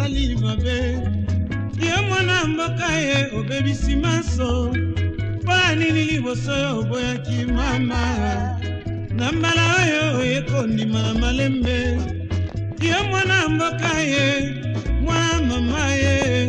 osali mabe yo mwana mboka ye obebisi maso mpo nini liboso yo oboyaki mama na mbala oyo oyekondima na malembe yo mwana mboka ye mwana mama ye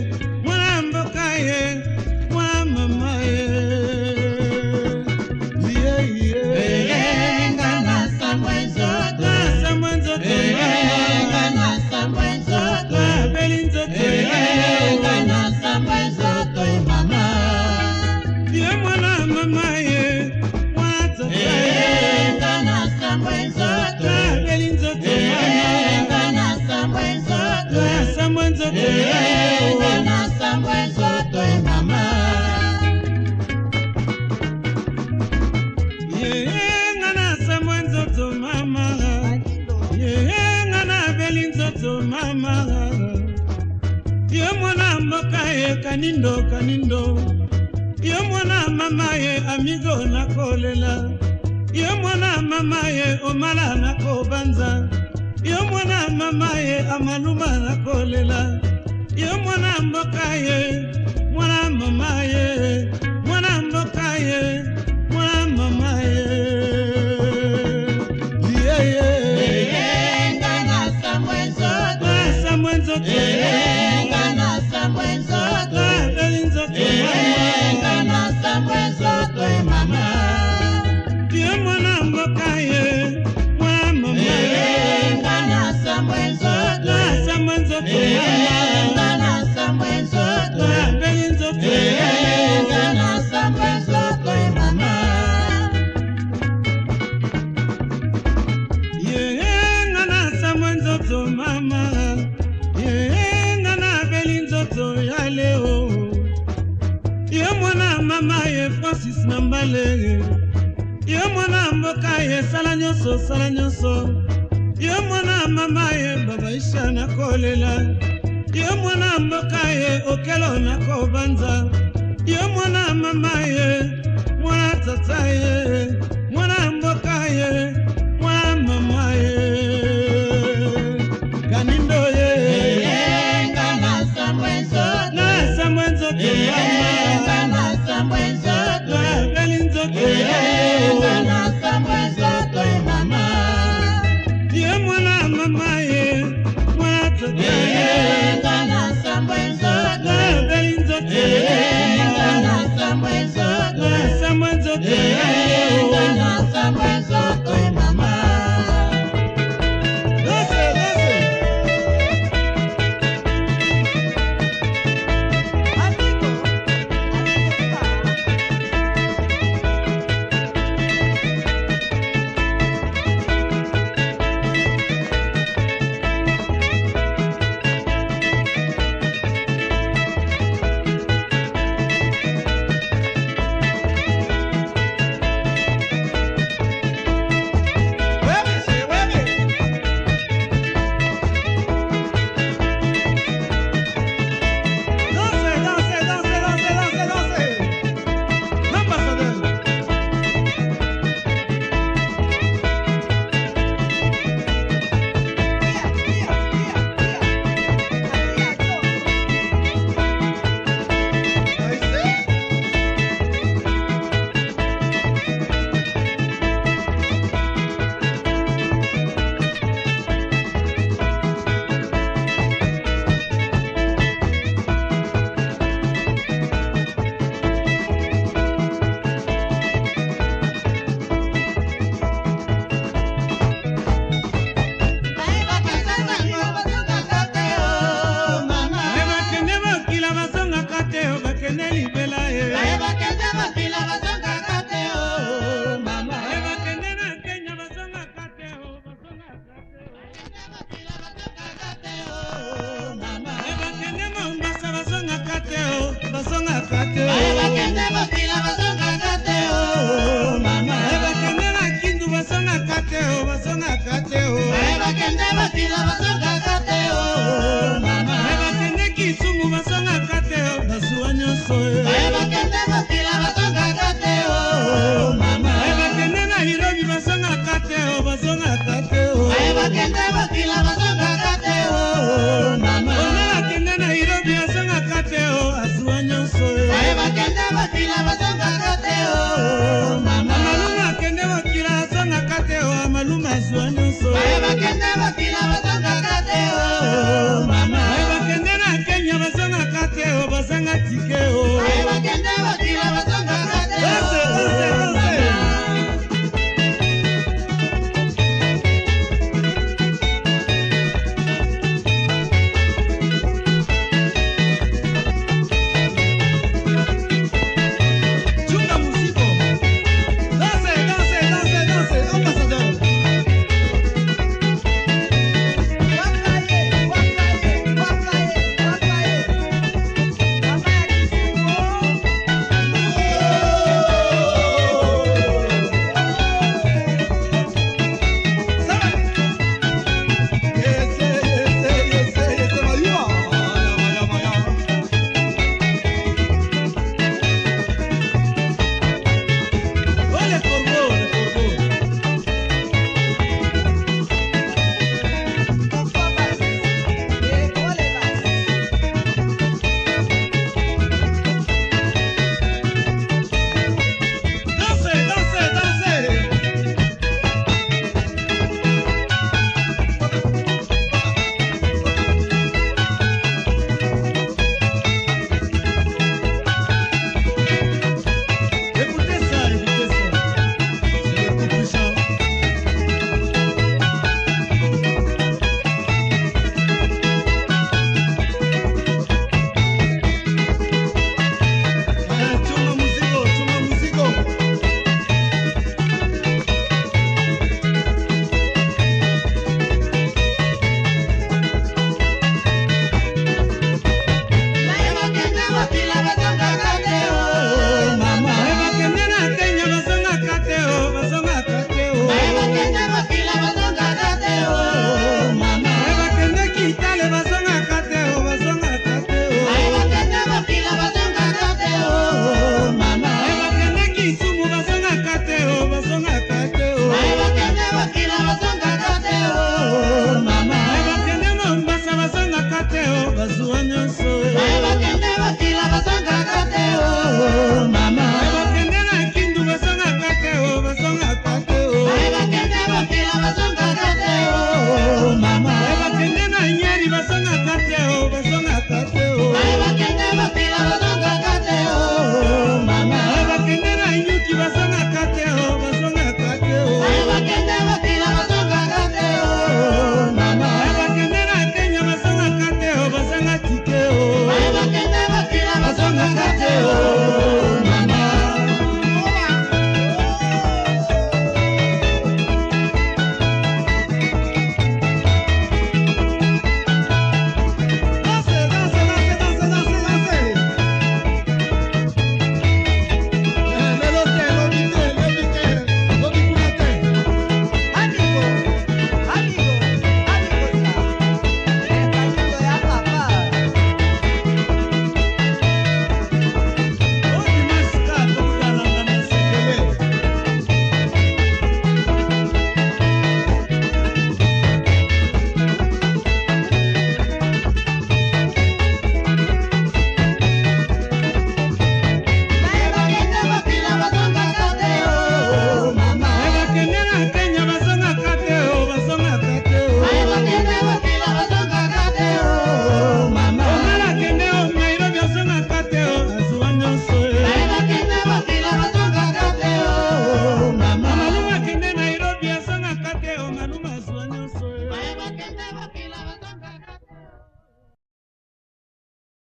kanindo kanindo yo mwana mama ye amigo nakolela yo mwana mama ye omala nakobanza yo mwana mama ye amaluma nakolela yo mwana mboka ye mwana mama ye mwana mboka ye mwana mama ye yeah, yeah. Yeah, yeah. na mbalege ye mwana mboka ye sala nyonso sala nyonso ye mwana mama ye baba isha nakolela ye mwana mboka ye okelo nakobanza ye mwana mama ye mwana tata ye